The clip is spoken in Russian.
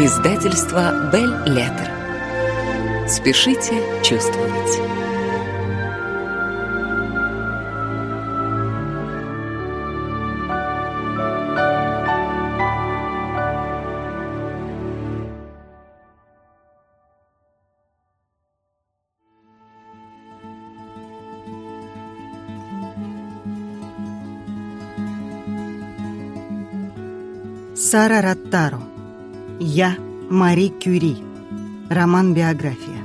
Издательство Бель Леттер. Спешите чувствовать. Сара Раттаро. Я Мари Кюри. Роман-биография.